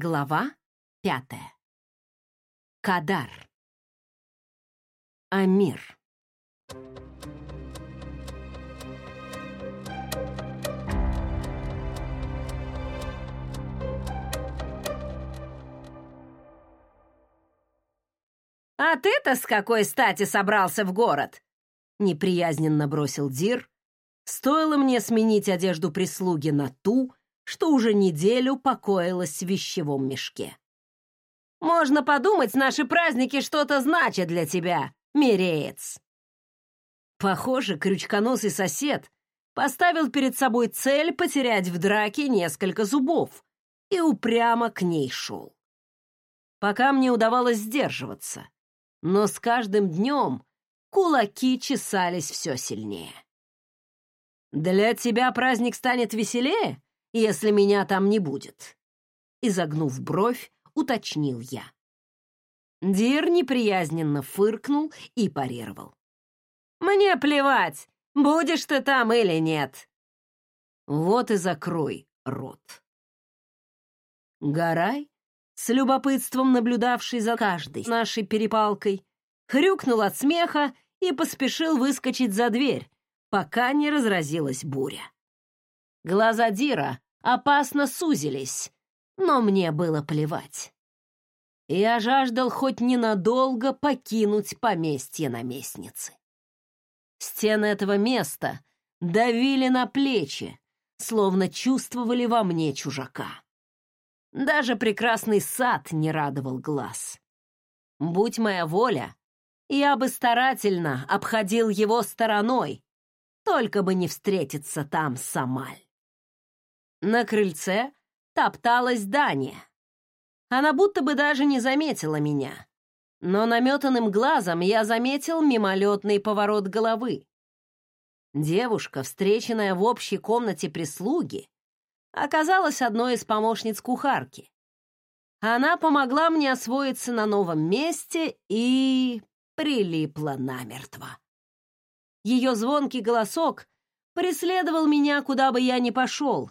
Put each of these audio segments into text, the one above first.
Глава пятая. Кадар. Амир. «А ты-то с какой стати собрался в город?» Неприязненно бросил Дир. Стоило мне сменить одежду прислуги на ту, что уже неделю покоилась в вещевом мешке. «Можно подумать, наши праздники что-то значат для тебя, миреец!» Похоже, крючконосый сосед поставил перед собой цель потерять в драке несколько зубов и упрямо к ней шел. Пока мне удавалось сдерживаться, но с каждым днем кулаки чесались все сильнее. «Для тебя праздник станет веселее?» Если меня там не будет?» Изогнув бровь, уточнил я. Дир неприязненно фыркнул и парировал. «Мне плевать, будешь ты там или нет!» Вот и закрой рот. Гарай, с любопытством наблюдавший за каждой нашей перепалкой, хрюкнул от смеха и поспешил выскочить за дверь, пока не разразилась буря. Глаза Дира опасно сузились, но мне было плевать. Я жаждал хоть ненадолго покинуть поместье наместницы. Стены этого места давили на плечи, словно чувствовали во мне чужака. Даже прекрасный сад не радовал глаз. Будь моя воля, я бы старательно обходил его стороной, только бы не встретиться там с Амаль. На крыльце топталась Дания. Она будто бы даже не заметила меня. Но наметанным глазом я заметил мимолетный поворот головы. Девушка, встреченная в общей комнате прислуги, оказалась одной из помощниц кухарки. Она помогла мне освоиться на новом месте и прилипла намертво. Ее звонкий голосок преследовал меня, куда бы я ни пошел,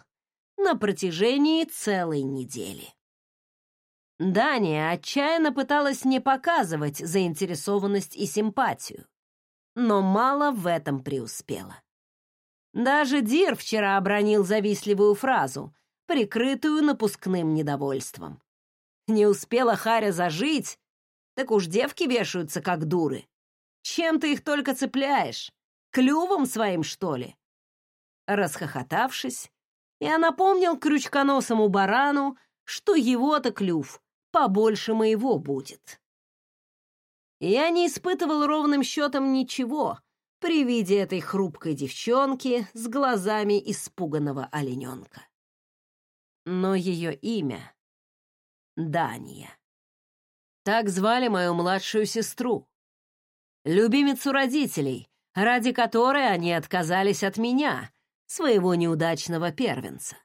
на протяжении целой недели. Дания отчаянно пыталась не показывать заинтересованность и симпатию, но мало в этом преуспела. Даже Дир вчера обронил завистливую фразу, прикрытую напускным недовольством. Не успела Харя зажить, так уж девки вешаются как дуры. Чем ты их только цепляешь? Клювом своим, что ли? Расхохотавшись, я напомнил крючконосому барану, что его-то клюв побольше моего будет. Я не испытывал ровным счетом ничего при виде этой хрупкой девчонки с глазами испуганного олененка. Но ее имя — Дания. Так звали мою младшую сестру, любимицу родителей, ради которой они отказались от меня — своего неудачного первенца.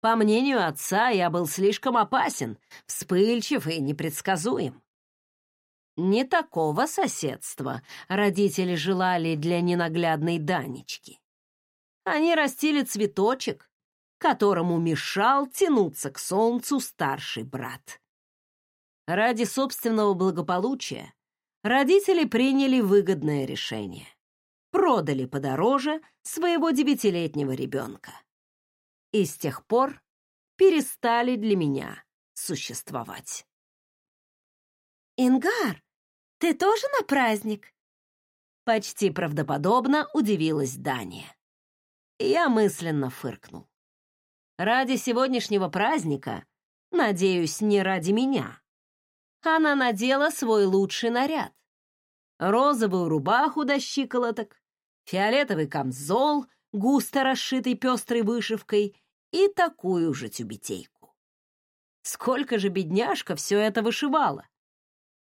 По мнению отца, я был слишком опасен, вспыльчив и непредсказуем. Не такого соседства родители желали для ненаглядной Данечки. Они растили цветочек, которому мешал тянуться к солнцу старший брат. Ради собственного благополучия родители приняли выгодное решение продали подороже своего девятилетнего ребенка. И с тех пор перестали для меня существовать. «Ингар, ты тоже на праздник?» Почти правдоподобно удивилась Дания. Я мысленно фыркнул. Ради сегодняшнего праздника, надеюсь, не ради меня, она надела свой лучший наряд. Розовую рубаху до щиколоток, фиолетовый камзол, густо расшитый пестрой вышивкой, и такую же тюбетейку. Сколько же бедняжка все это вышивала!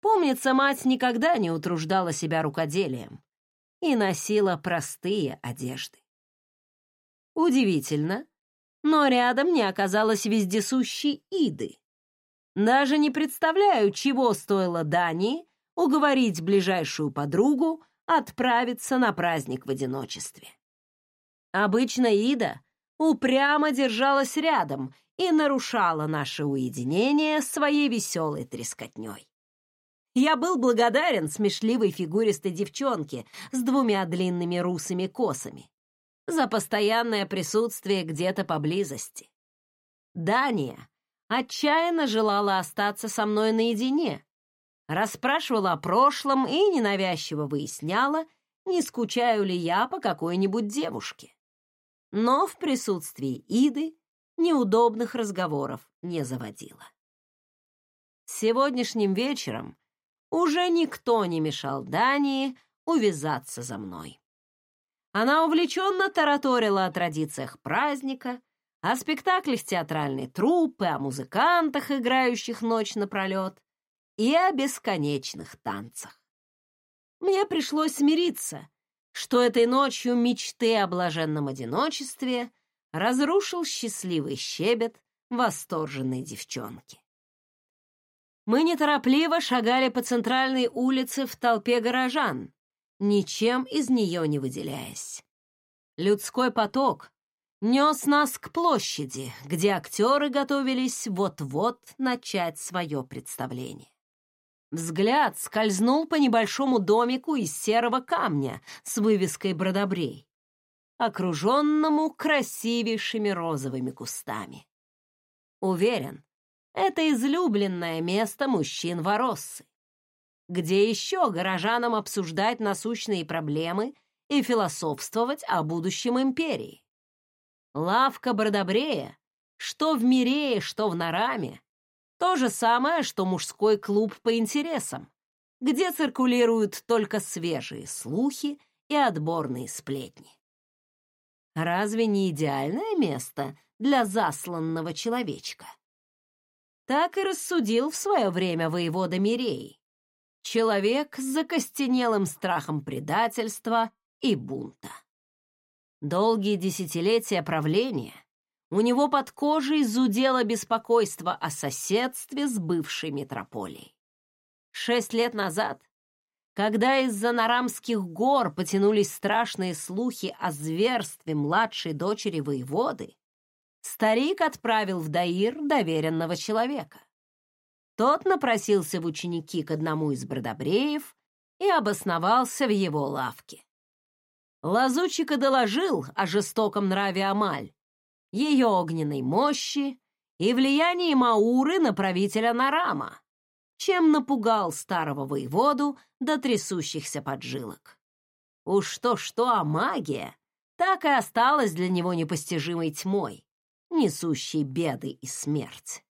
Помнится, мать никогда не утруждала себя рукоделием и носила простые одежды. Удивительно, но рядом не оказалось вездесущей Иды. Даже не представляю, чего стоило Дании уговорить ближайшую подругу отправиться на праздник в одиночестве. Обычно Ида упрямо держалась рядом и нарушала наше уединение своей веселой трескотней. Я был благодарен смешливой фигуристой девчонке с двумя длинными русыми косами за постоянное присутствие где-то поблизости. Дания отчаянно желала остаться со мной наедине, расспрашивала о прошлом и ненавязчиво выясняла, не скучаю ли я по какой-нибудь девушке. Но в присутствии Иды неудобных разговоров не заводила. Сегодняшним вечером уже никто не мешал Дании увязаться за мной. Она увлеченно тараторила о традициях праздника, о спектаклях театральной труппы, о музыкантах, играющих ночь напролет, и о бесконечных танцах. Мне пришлось смириться, что этой ночью мечты о блаженном одиночестве разрушил счастливый щебет восторженной девчонки. Мы неторопливо шагали по центральной улице в толпе горожан, ничем из нее не выделяясь. Людской поток нес нас к площади, где актеры готовились вот-вот начать свое представление. Взгляд скользнул по небольшому домику из серого камня с вывеской «Бродобрей», окруженному красивейшими розовыми кустами. Уверен, это излюбленное место мужчин Вороссы. Где еще горожанам обсуждать насущные проблемы и философствовать о будущем империи? Лавка Бродобрея, что в Мирее, что в Нараме, то же самое, что мужской клуб по интересам, где циркулируют только свежие слухи и отборные сплетни. Разве не идеальное место для засланного человечка? Так и рассудил в свое время воевода Мирей. Человек с закостенелым страхом предательства и бунта. Долгие десятилетия правления у него под кожей зудело беспокойство о соседстве с бывшей метрополией. Шесть лет назад, когда из-за Нарамских гор потянулись страшные слухи о зверстве младшей дочери воеводы, старик отправил в Даир доверенного человека. Тот напросился в ученики к одному из бродобреев и обосновался в его лавке. Лазучика доложил о жестоком нраве Амаль, ее огненной мощи и влиянии Мауры на правителя Нарама, чем напугал старого воеводу до трясущихся поджилок. Уж то-что, а магия так и осталась для него непостижимой тьмой, несущей беды и смерть.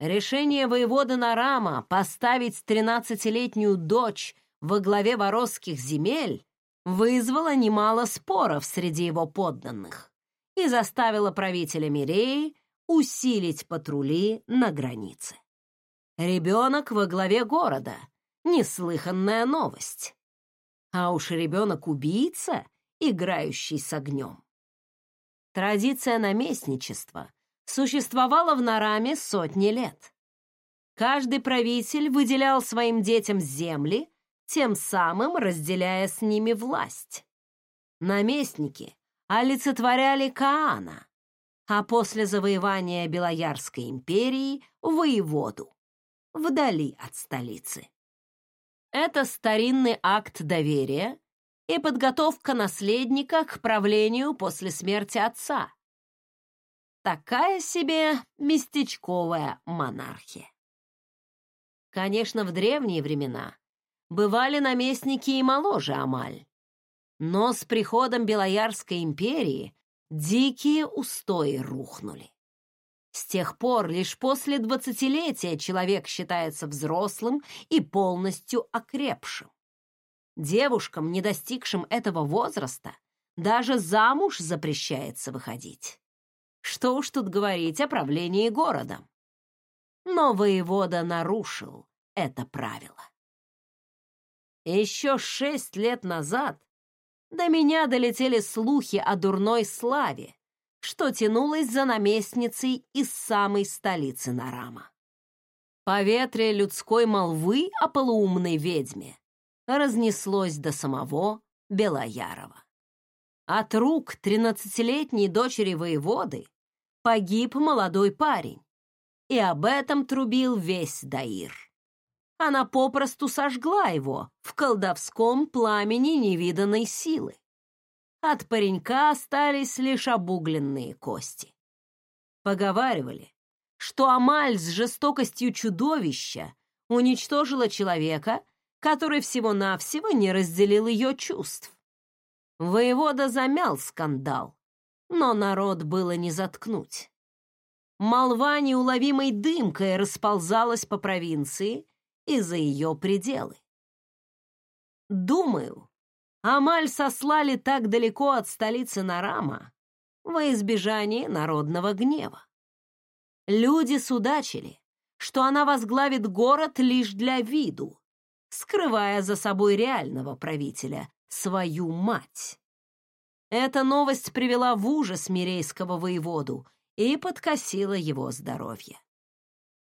Решение воевода Нарама поставить тринадцатилетнюю дочь во главе воросских земель вызвало немало споров среди его подданных и заставило правителя Миреи усилить патрули на границе. Ребенок во главе города — неслыханная новость. А уж ребенок-убийца, играющий с огнем. Традиция наместничества существовала в Нараме сотни лет. Каждый правитель выделял своим детям земли, тем самым разделяя с ними власть. Наместники олицетворяли Каана, а после завоевания Белоярской империи — воеводу, вдали от столицы. Это старинный акт доверия, и подготовка наследника к правлению после смерти отца. Такая себе местечковая монархия. Конечно, в древние времена бывали наместники и моложе Амаль. Но с приходом Белоярской империи дикие устои рухнули. С тех пор лишь после двадцатилетия человек считается взрослым и полностью окрепшим. Девушкам, не достигшим этого возраста, даже замуж запрещается выходить. Что уж тут говорить о правлении городом. Но воевода нарушил это правило. Еще шесть лет назад до меня долетели слухи о дурной славе, что тянулось за наместницей из самой столицы Нарама. Поветрие людской молвы о полуумной ведьме разнеслось до самого Белоярова. От рук тринадцатилетней дочери воеводы погиб молодой парень, и об этом трубил весь Даир. Она попросту сожгла его в колдовском пламени невиданной силы. От паренька остались лишь обугленные кости. Поговаривали, что Амаль с жестокостью чудовища уничтожила человека, который всего-навсего не разделил ее чувств. Воевода замял скандал, но народ было не заткнуть. Молва неуловимой дымкой расползалась по провинции и за ее пределы. Думаю, Амаль сослали так далеко от столицы Нарама во избежание народного гнева. Люди судачили, что она возглавит город лишь для виду, скрывая за собой реального правителя, свою мать. Эта новость привела в ужас мирейского воеводу и подкосила его здоровье.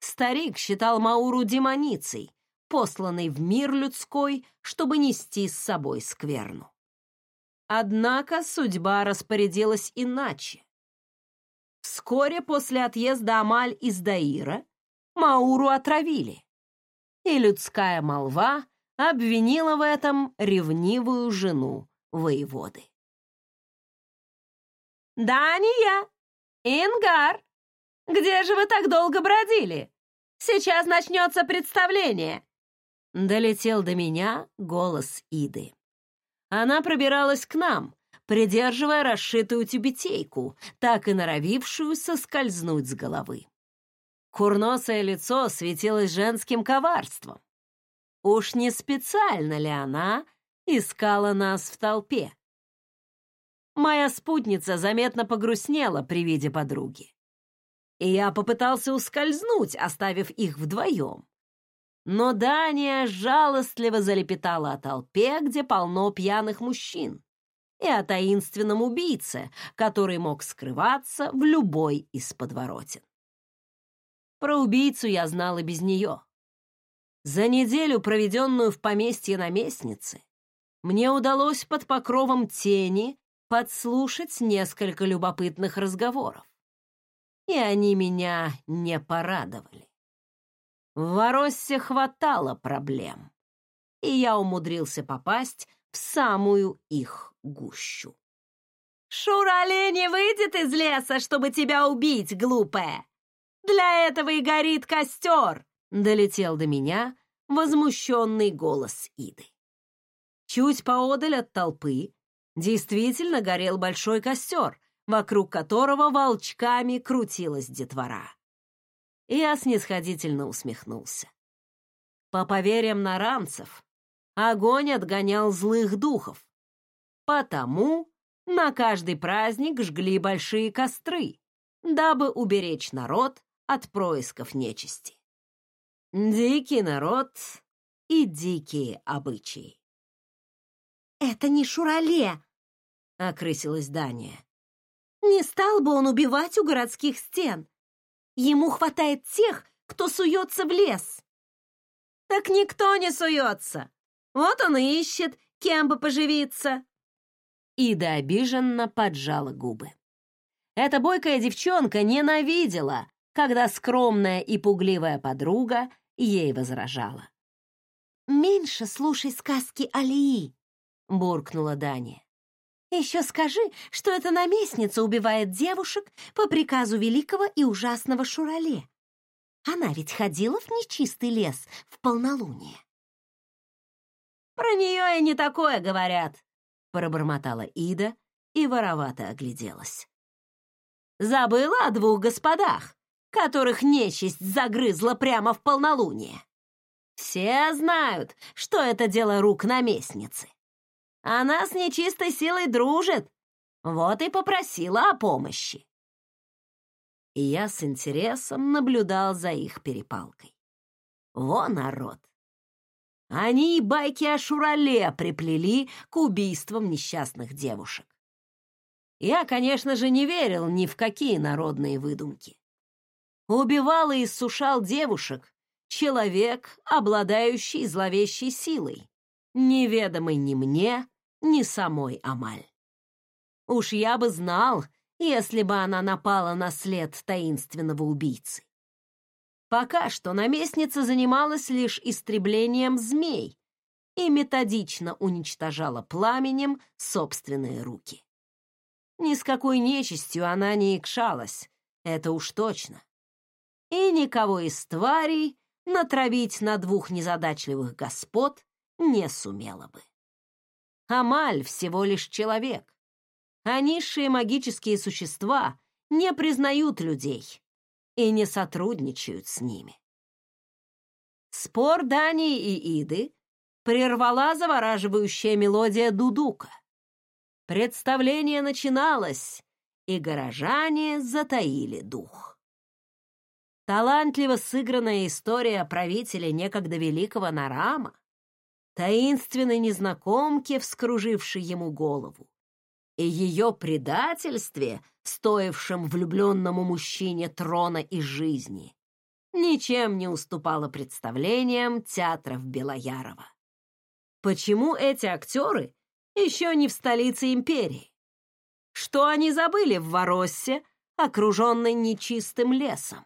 Старик считал Мауру демоницей, посланной в мир людской, чтобы нести с собой скверну. Однако судьба распорядилась иначе. Вскоре после отъезда Амаль из Даира Мауру отравили, и людская молва обвинила в этом ревнивую жену воеводы. «Дания! Ингар! Где же вы так долго бродили? Сейчас начнется представление!» Долетел до меня голос Иды. Она пробиралась к нам, придерживая расшитую тюбетейку, так и норовившую соскользнуть с головы. Курносое лицо светилось женским коварством. Уж не специально ли она искала нас в толпе? Моя спутница заметно погрустнела при виде подруги. И я попытался ускользнуть, оставив их вдвоем. Но Дания жалостливо залепетала о толпе, где полно пьяных мужчин, и о таинственном убийце, который мог скрываться в любой из подворотен. Про убийцу я знал и без нее. За неделю, проведенную в поместье наместницы, мне удалось под покровом тени подслушать несколько любопытных разговоров. И они меня не порадовали. В Вороссе хватало проблем, и я умудрился попасть в самую их гущу. «Шурале не выйдет из леса, чтобы тебя убить, глупая!» Для этого и горит костер!» — долетел до меня возмущенный голос Иды. Чуть поодаль от толпы действительно горел большой костер, вокруг которого волчками крутилась детвора. Я снисходительно усмехнулся. По поверьям наранцев, огонь отгонял злых духов. Потому на каждый праздник жгли большие костры, дабы уберечь народ от происков нечисти. Дикий народ и дикие обычаи. «Это не Шурале!» — окрысилась Дания. «Не стал бы он убивать у городских стен. Ему хватает тех, кто суется в лес». «Так никто не суется. Вот он и ищет, кем бы поживиться». Ида обиженно поджала губы. Эта бойкая девчонка ненавидела, когда скромная и пугливая подруга ей возражала. «Меньше слушай сказки Алии», — буркнула Дания. «Еще скажи, что эта наместница убивает девушек по приказу великого и ужасного Шурале. Она ведь ходила в нечистый лес в полнолуние». «Про нее и не такое говорят», — пробормотала Ида и воровато огляделась. «Забыла о двух господах, которых нечисть загрызла прямо в полнолуние. Все знают, что это дело рук наместницы. Она с нечистой силой дружит, вот и попросила о помощи. И я с интересом наблюдал за их перепалкой. Во народ! Они и байки о Шурале приплели к убийствам несчастных девушек. Я, конечно же, не верил ни в какие народные выдумки убивал и иссушал девушек человек, обладающий зловещей силой, неведомый ни мне, ни самой Амаль. Уж я бы знал, если бы она напала на след таинственного убийцы. Пока что наместница занималась лишь истреблением змей и методично уничтожала пламенем собственные руки. Ни с какой нечистью она не икшалась, это уж точно. И никого из тварей натравить на двух незадачливых господ не сумела бы. Амаль всего лишь человек, а низшие магические существа не признают людей и не сотрудничают с ними. Спор Дани и Иды прервала завораживающая мелодия дудука. Представление начиналось, и горожане затаили дух. Талантливо сыгранная история правителя некогда великого Нарама, таинственной незнакомки, вскружившей ему голову, и ее предательстве, стоившем влюбленному мужчине трона и жизни, ничем не уступало представлениям театров Белоярова. Почему эти актеры еще не в столице империи? Что они забыли в Вороссе, окруженной нечистым лесом?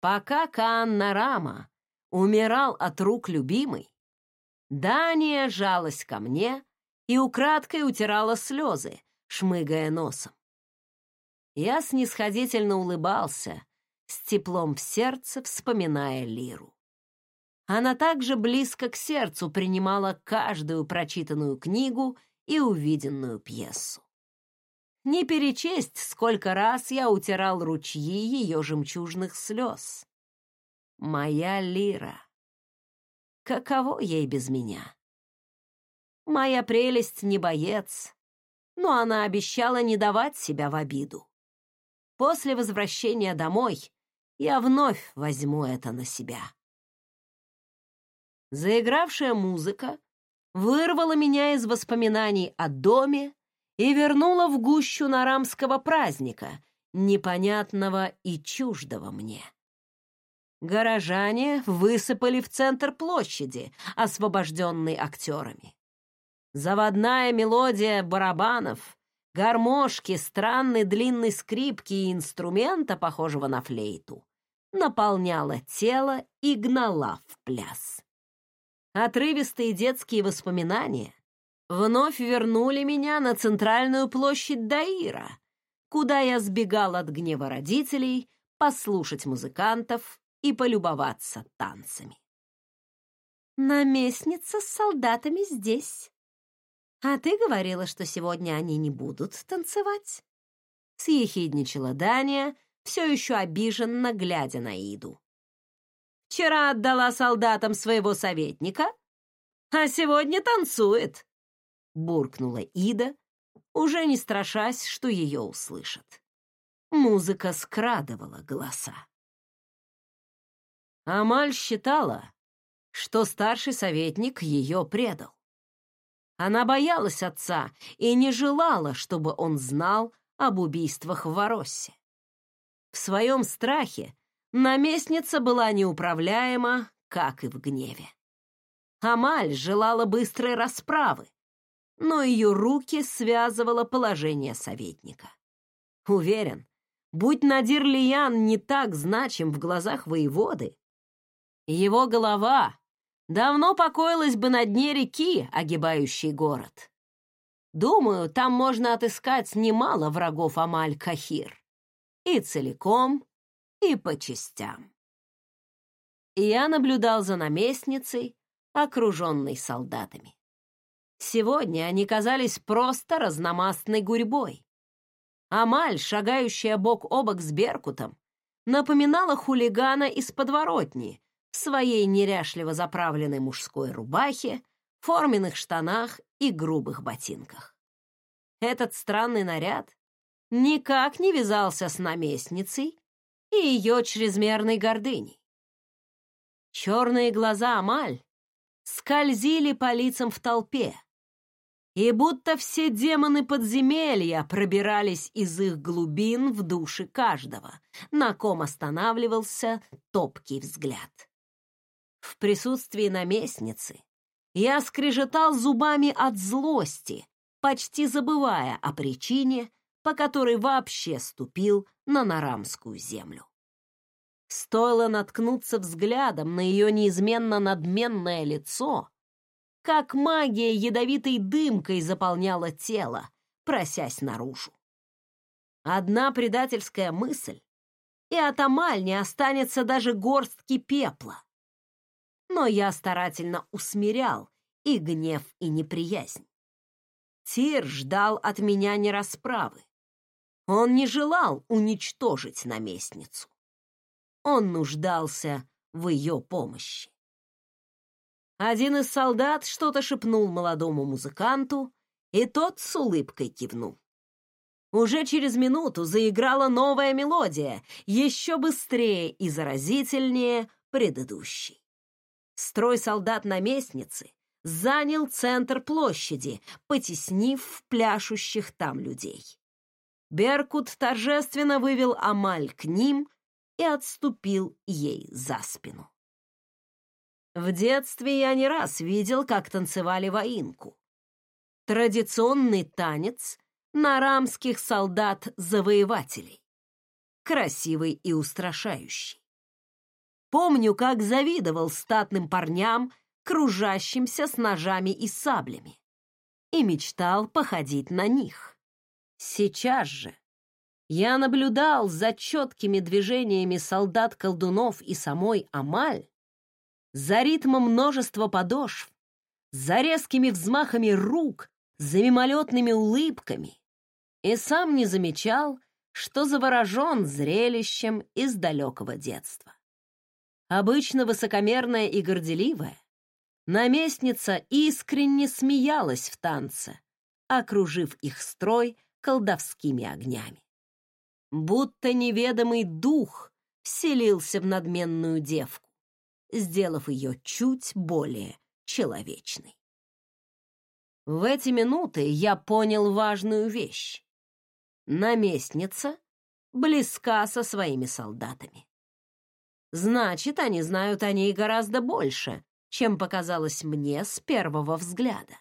Пока Каан Нарама умирал от рук любимой, Дания жалась ко мне и украдкой утирала слезы, шмыгая носом. Я снисходительно улыбался, с теплом в сердце вспоминая Лиру. Она также близко к сердцу принимала каждую прочитанную книгу и увиденную пьесу. Не перечесть, сколько раз я утирал ручьи ее жемчужных слез. Моя Лира. Каково ей без меня? Моя прелесть не боец, но она обещала не давать себя в обиду. После возвращения домой я вновь возьму это на себя. Заигравшая музыка вырвала меня из воспоминаний о доме и вернула в гущу нарамского праздника, непонятного и чуждого мне. Горожане высыпали в центр площади, освобожденной актерами. Заводная мелодия барабанов, гармошки, странной длинной скрипки и инструмента, похожего на флейту, наполняла тело и гнала в пляс. Отрывистые детские воспоминания вновь вернули меня на центральную площадь Даира, куда я сбегал от гнева родителей послушать музыкантов и полюбоваться танцами. «Наместница с солдатами здесь», «А ты говорила, что сегодня они не будут танцевать?» Съехидничала Дания, все еще обиженно глядя на Иду. «Вчера отдала солдатам своего советника, а сегодня танцует!» Буркнула Ида, уже не страшась, что ее услышат. Музыка скрадывала голоса. Амаль считала, что старший советник ее предал. Она боялась отца и не желала, чтобы он знал об убийствах в Вороссе. В своем страхе наместница была неуправляема, как и в гневе. Амаль желала быстрой расправы, но ее руки связывало положение советника. Уверен, будь Надир Лиян не так значим в глазах воеводы, его голова давно покоилась бы на дне реки, огибающей город. Думаю, там можно отыскать немало врагов Амаль-Кахир. И целиком, и по частям. Я наблюдал за наместницей, окруженной солдатами. Сегодня они казались просто разномастной гурьбой. Амаль, шагающая бок о бок с Беркутом, напоминала хулигана из подворотни, в своей неряшливо заправленной мужской рубахе, форменных штанах и грубых ботинках. Этот странный наряд никак не вязался с наместницей и ее чрезмерной гордыней. Черные глаза Амаль скользили по лицам в толпе, и будто все демоны подземелья пробирались из их глубин в души каждого, на ком останавливался топкий взгляд. В присутствии наместницы я скрежетал зубами от злости, почти забывая о причине, по которой вообще ступил на Нарамскую землю. Стоило наткнуться взглядом на ее неизменно надменное лицо, как магия ядовитой дымкой заполняла тело, просясь наружу. Одна предательская мысль, и от Амаль не останется даже горстки пепла. Но я старательно усмирял и гнев, и неприязнь. Тир ждал от меня не расправы. Он не желал уничтожить наместницу. Он нуждался в ее помощи. Один из солдат что-то шепнул молодому музыканту, и тот с улыбкой кивнул. Уже через минуту заиграла новая мелодия, еще быстрее и заразительнее предыдущей. Строй солдат-наместницы занял центр площади, потеснив пляшущих там людей. Беркут торжественно вывел Амаль к ним и отступил ей за спину. В детстве я не раз видел, как танцевали воинку. Традиционный танец нарамских солдат-завоевателей. Красивый и устрашающий. Помню, как завидовал статным парням, кружащимся с ножами и саблями, и мечтал походить на них. Сейчас же, я наблюдал за четкими движениями солдат-колдунов и самой Амаль, за ритмом множества подошв, за резкими взмахами рук, за мимолетными улыбками, и сам не замечал, что заворожен зрелищем из далекого детства. Обычно высокомерная и горделивая, наместница искренне смеялась в танце, окружив их строй колдовскими огнями будто неведомый дух вселился в надменную девку, сделав ее чуть более человечной. В эти минуты я понял важную вещь. Наместница близка со своими солдатами. Значит, они знают о ней гораздо больше, чем показалось мне с первого взгляда.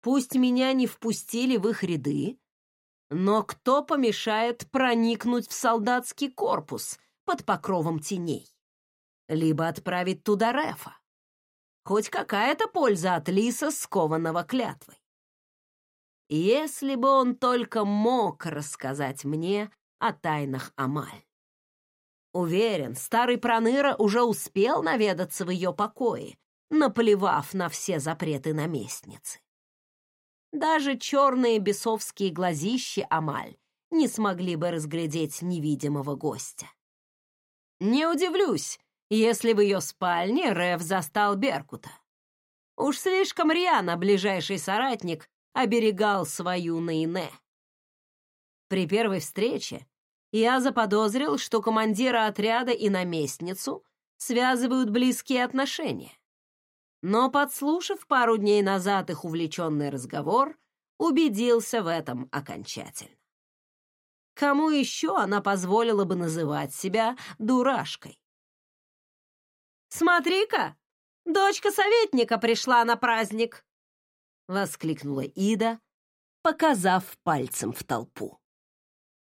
Пусть меня не впустили в их ряды, но кто помешает проникнуть в солдатский корпус под покровом теней? Либо отправить туда Рефа. Хоть какая-то польза от лиса, скованного клятвой. Если бы он только мог рассказать мне о тайнах Амаль. Уверен, старый Проныра уже успел наведаться в ее покое, наплевав на все запреты наместницы. Даже черные бесовские глазищи Амаль не смогли бы разглядеть невидимого гостя. Не удивлюсь, если в ее спальне Рев застал Беркута. Уж слишком рьяно ближайший соратник оберегал свою Наине. При первой встрече я заподозрил, что командира отряда и наместницу связывают близкие отношения но, подслушав пару дней назад их увлеченный разговор, убедился в этом окончательно. Кому еще она позволила бы называть себя дурашкой? «Смотри-ка, дочка советника пришла на праздник!» — воскликнула Ида, показав пальцем в толпу.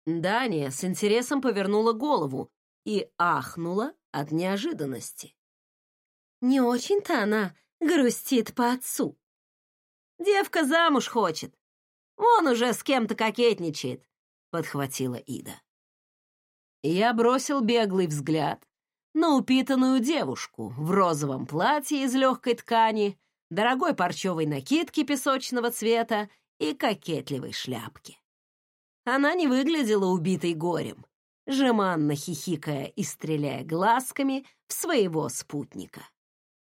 Дания с интересом повернула голову и ахнула от неожиданности. «Не очень-то она грустит по отцу. Девка замуж хочет. Он уже с кем-то кокетничает, подхватила Ида. Я бросил беглый взгляд на упитанную девушку в розовом платье из легкой ткани, дорогой парчевой накидке песочного цвета и кокетливой шляпке. Она не выглядела убитой горем, жеманно хихикая и стреляя глазками в своего спутника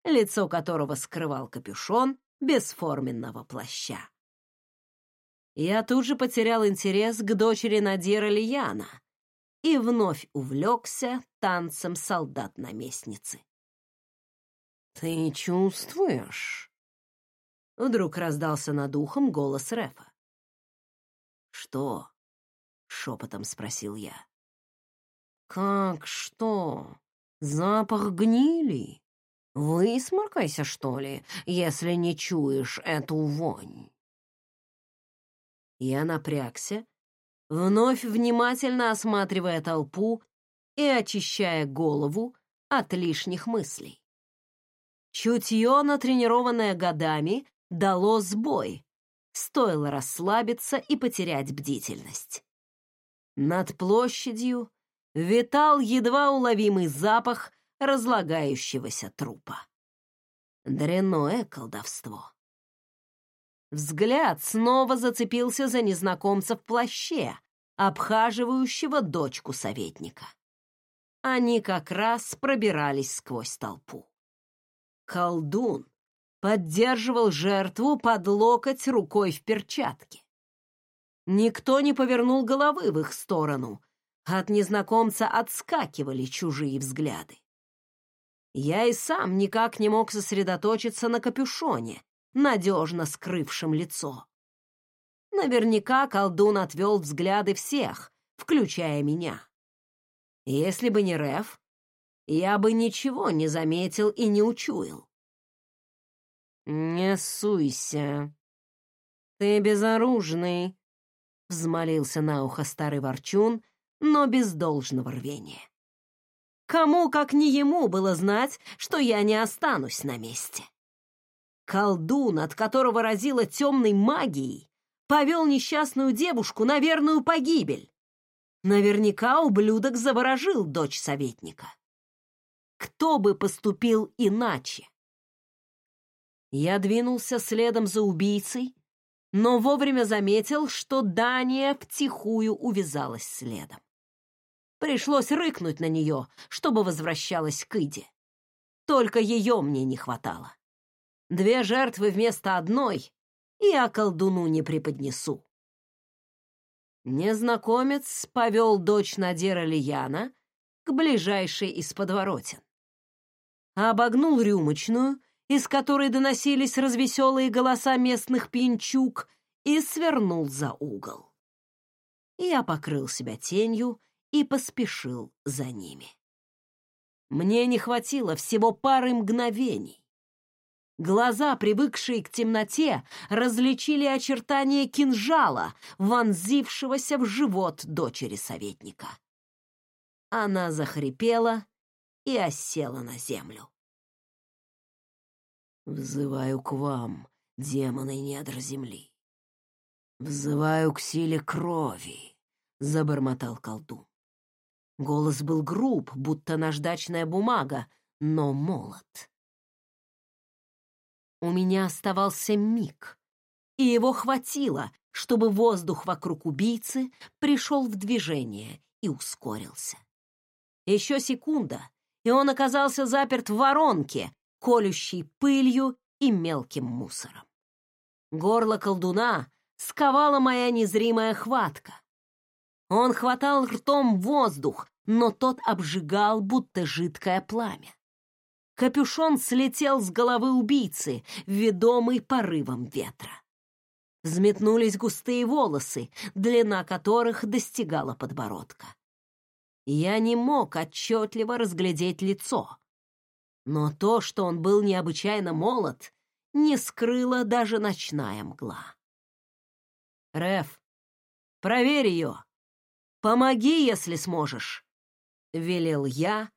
лицо которого скрывал капюшон бесформенного плаща. Я тут же потерял интерес к дочери Надира Лияна и вновь увлекся танцем солдат-наместницы. «Ты чувствуешь?» Вдруг раздался над ухом голос Рефа. «Что?» — шепотом спросил я. «Как что? Запах гнили?» Высморкайся, что ли, если не чуешь эту вонь. Я напрягся вновь внимательно осматривая толпу и очищая голову от лишних мыслей. Чутье, натренированное годами, дало сбой. Стоило расслабиться и потерять бдительность. Над площадью витал едва уловимый запах разлагающегося трупа. Дрянное колдовство. Взгляд снова зацепился за незнакомца в плаще, обхаживающего дочку советника. Они как раз пробирались сквозь толпу. Колдун поддерживал жертву под локоть рукой в перчатке. Никто не повернул головы в их сторону. От незнакомца отскакивали чужие взгляды. Я и сам никак не мог сосредоточиться на капюшоне, надежно скрывшем лицо. Наверняка колдун отвел взгляды всех, включая меня. Если бы не Реф, я бы ничего не заметил и не учуял. «Не суйся. Ты безоружный», — взмолился на ухо старый ворчун, но без должного рвения. Кому, как не ему, было знать, что я не останусь на месте? Колдун, от которого разило темной магией, повел несчастную девушку на верную погибель. Наверняка ублюдок заворожил дочь советника. Кто бы поступил иначе? Я двинулся следом за убийцей, но вовремя заметил, что Дания втихую увязалась следом. Пришлось рыкнуть на нее, чтобы возвращалась к Иде. Только ее мне не хватало. Две жертвы вместо одной я колдуну не преподнесу. Незнакомец повел дочь Надера Лияна к ближайшей из подворотен. Обогнул рюмочную из которой доносились развеселые голоса местных пьянчук, и свернул за угол. Я покрыл себя тенью и поспешил за ними. Мне не хватило всего пары мгновений. Глаза, привыкшие к темноте, различили очертания кинжала, вонзившегося в живот дочери советника. Она захрипела и осела на землю. Взываю к вам, демоны недр земли. Взываю к силе крови, забормотал колдун. Голос был груб, будто наждачная бумага, но молод. У меня оставался миг, и его хватило, чтобы воздух вокруг убийцы пришел в движение и ускорился. Еще секунда, и он оказался заперт в воронке, колющей пылью и мелким мусором. Горло колдуна сковала моя незримая хватка. Он хватал ртом воздух, но тот обжигал, будто жидкое пламя. Капюшон слетел с головы убийцы, ведомый порывом ветра. Взметнулись густые волосы, длина которых достигала подбородка. Я не мог отчетливо разглядеть лицо, но то, что он был необычайно молод, не скрыла даже ночная мгла. «Реф, проверь ее! Помоги, если сможешь!» — велел я,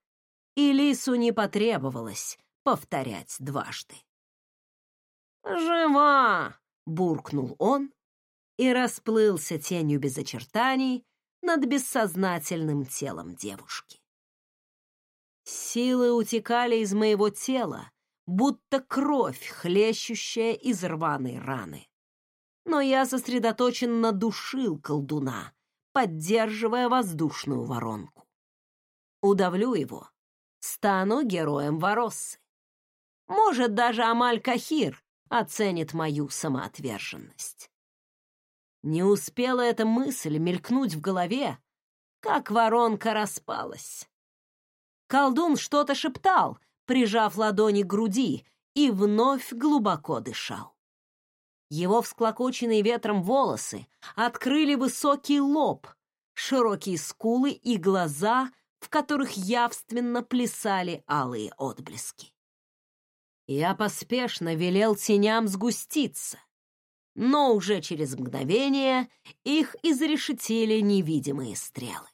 и Лису не потребовалось повторять дважды. «Жива!» — буркнул он и расплылся тенью без очертаний над бессознательным телом девушки. Силы утекали из моего тела, будто кровь, хлещущая из рваной раны. Но я сосредоточенно душил колдуна, поддерживая воздушную воронку. Удавлю его, стану героем Вороссы. Может, даже Амаль-Кахир оценит мою самоотверженность. Не успела эта мысль мелькнуть в голове, как воронка распалась. Колдун что-то шептал, прижав ладони к груди, и вновь глубоко дышал. Его всклокоченные ветром волосы открыли высокий лоб, широкие скулы и глаза, в которых явственно плясали алые отблески. Я поспешно велел теням сгуститься. но уже через мгновение их изрешетили невидимые стрелы.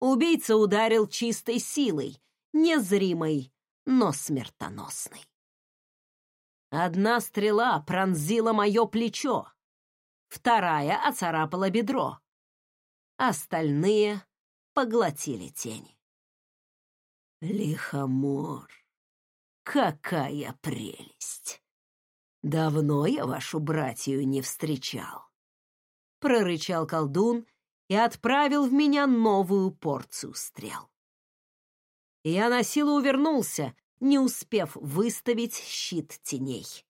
Убийца ударил чистой силой, незримой, но смертоносной. Одна стрела пронзила мое плечо, вторая оцарапала бедро. Остальные поглотили тени. Лихомор, какая прелесть! Давно я вашу братью не встречал. Прорычал колдун и отправил в меня новую порцию стрел. Я на силу увернулся, не успев выставить щит теней.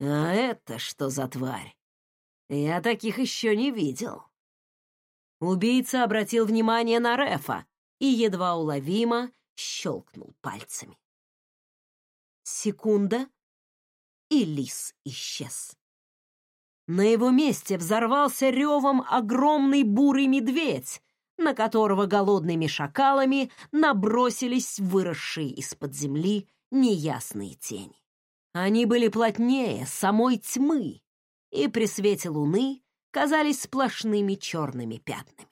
А это что за тварь? Я таких еще не видел. Убийца обратил внимание на Рефа и едва уловимо щелкнул пальцами. Секунда, и лис исчез. На его месте взорвался ревом огромный бурый медведь, на которого голодными шакалами набросились выросшие из-под земли неясные тени. Они были плотнее самой тьмы и при свете луны казались сплошными черными пятнами.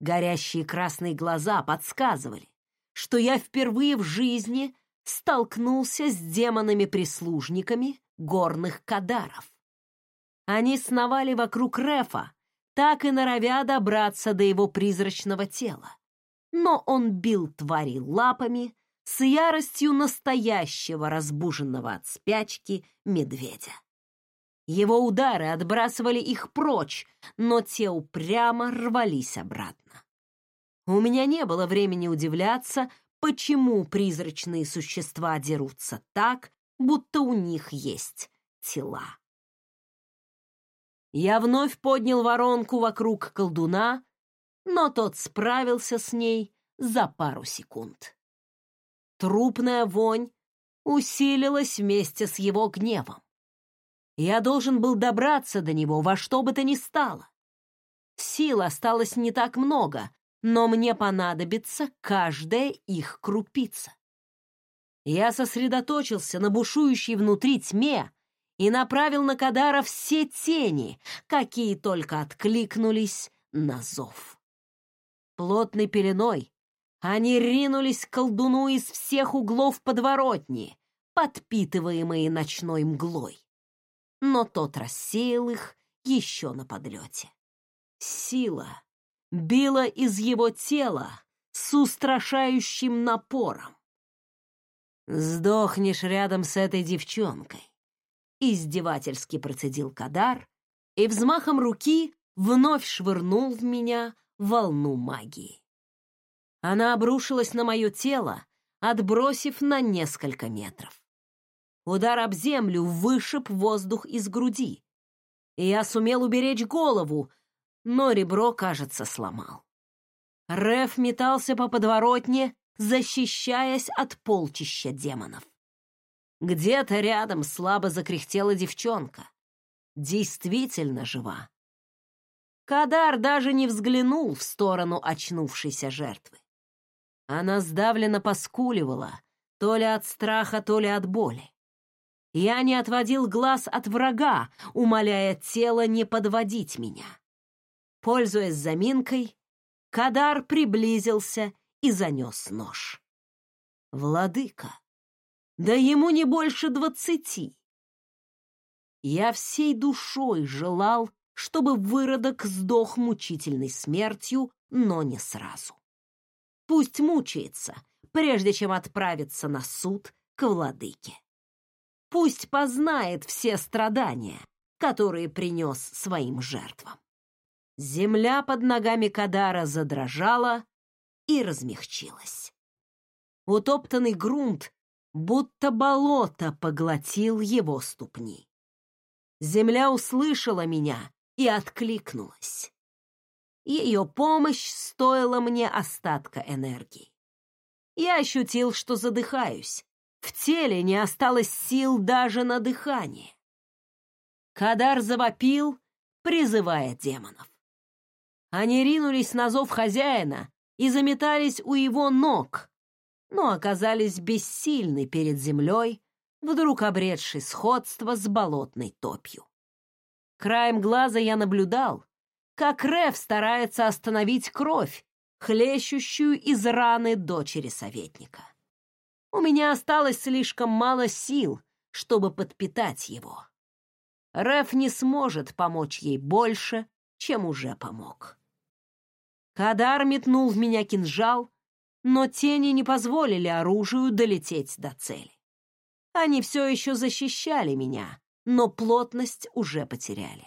Горящие красные глаза подсказывали, что я впервые в жизни столкнулся с демонами-прислужниками горных кадаров. Они сновали вокруг Рефа, так и норовя добраться до его призрачного тела. Но он бил твари лапами с яростью настоящего разбуженного от спячки медведя. Его удары отбрасывали их прочь, но те упрямо рвались обратно. У меня не было времени удивляться, почему призрачные существа дерутся так, будто у них есть тела. Я вновь поднял воронку вокруг колдуна, но тот справился с ней за пару секунд. Трупная вонь усилилась вместе с его гневом. Я должен был добраться до него во что бы то ни стало. Сил осталось не так много, но мне понадобится каждая их крупица. Я сосредоточился на бушующей внутри тьме, и направил на Кадара все тени, какие только откликнулись на зов. Плотной пеленой они ринулись к колдуну из всех углов подворотни, подпитываемые ночной мглой. Но тот рассеял их еще на подлете. Сила била из его тела с устрашающим напором. «Сдохнешь рядом с этой девчонкой», издевательски процедил Кадар и взмахом руки вновь швырнул в меня волну магии. Она обрушилась на мое тело, отбросив на несколько метров. Удар об землю вышиб воздух из груди, и я сумел уберечь голову, но ребро, кажется, сломал. Реф метался по подворотне, защищаясь от полчища демонов. Где-то рядом слабо закряхтела девчонка. Действительно жива. Кадар даже не взглянул в сторону очнувшейся жертвы. Она сдавленно поскуливала, то ли от страха, то ли от боли. Я не отводил глаз от врага, умоляя тело не подводить меня. Пользуясь заминкой, Кадар приблизился и занес нож. «Владыка!» Да ему не больше двадцати. Я всей душой желал, чтобы выродок сдох мучительной смертью, но не сразу. Пусть мучается, прежде чем отправиться на суд к владыке. Пусть познает все страдания, которые принес своим жертвам. Земля под ногами Кадара задрожала и размягчилась. Утоптанный грунт будто болото поглотил его ступни. Земля услышала меня и откликнулась. Ее помощь стоила мне остатка энергии. Я ощутил, что задыхаюсь. В теле не осталось сил даже на дыхание. Кадар завопил, призывая демонов. Они ринулись на зов хозяина и заметались у его ног, но оказались бессильны перед землей, вдруг обретшей сходство с болотной топью. Краем глаза я наблюдал, как Рев старается остановить кровь, хлещущую из раны дочери советника. У меня осталось слишком мало сил, чтобы подпитать его. Реф не сможет помочь ей больше, чем уже помог. Кадар метнул в меня кинжал, но тени не позволили оружию долететь до цели. Они все еще защищали меня, но плотность уже потеряли.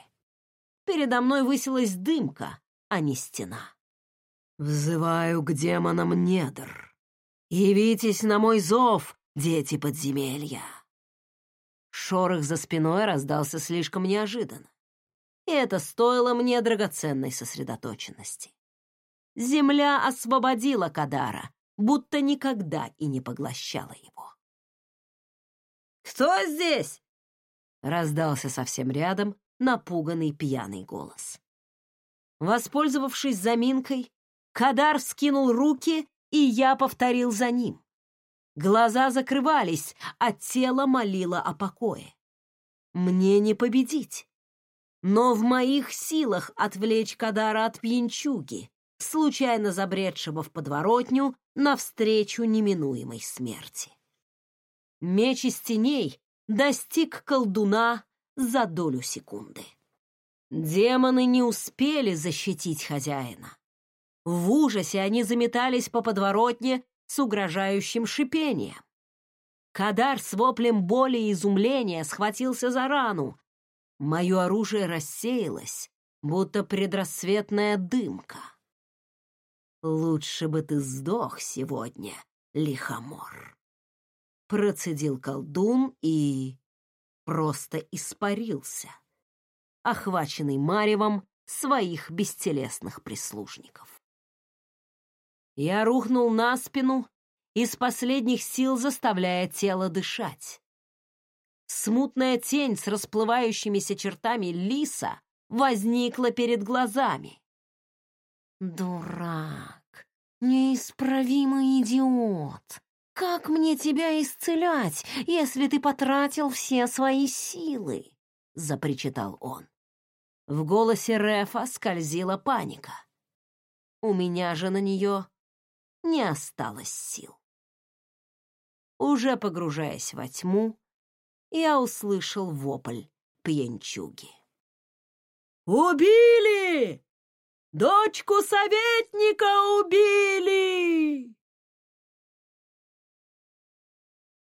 Передо мной высилась дымка, а не стена. «Взываю к демонам недр. Явитесь на мой зов, дети подземелья!» Шорох за спиной раздался слишком неожиданно. И это стоило мне драгоценной сосредоточенности. Земля освободила Кадара, будто никогда и не поглощала его. «Кто здесь?» — раздался совсем рядом напуганный пьяный голос. Воспользовавшись заминкой, Кадар скинул руки, и я повторил за ним. Глаза закрывались, а тело молило о покое. Мне не победить. Но в моих силах отвлечь Кадара от пьянчуги, случайно забредшего в подворотню навстречу неминуемой смерти. Меч из теней достиг колдуна за долю секунды. Демоны не успели защитить хозяина. В ужасе они заметались по подворотне с угрожающим шипением. Кадар с воплем боли и изумления схватился за рану. Мое оружие рассеялось, будто предрассветная дымка. «Лучше бы ты сдох сегодня, лихомор!» Процедил колдун и... просто испарился, охваченный маревом своих бестелесных прислужников. Я рухнул на спину, из последних сил заставляя тело дышать. Смутная тень с расплывающимися чертами лиса возникла перед глазами. «Дурак! Неисправимый идиот! Как мне тебя исцелять, если ты потратил все свои силы?» — запричитал он. В голосе Рефа скользила паника. У меня же на нее не осталось сил. Уже погружаясь во тьму, я услышал вопль пьянчуги. «Убили! Дочку советника убили!»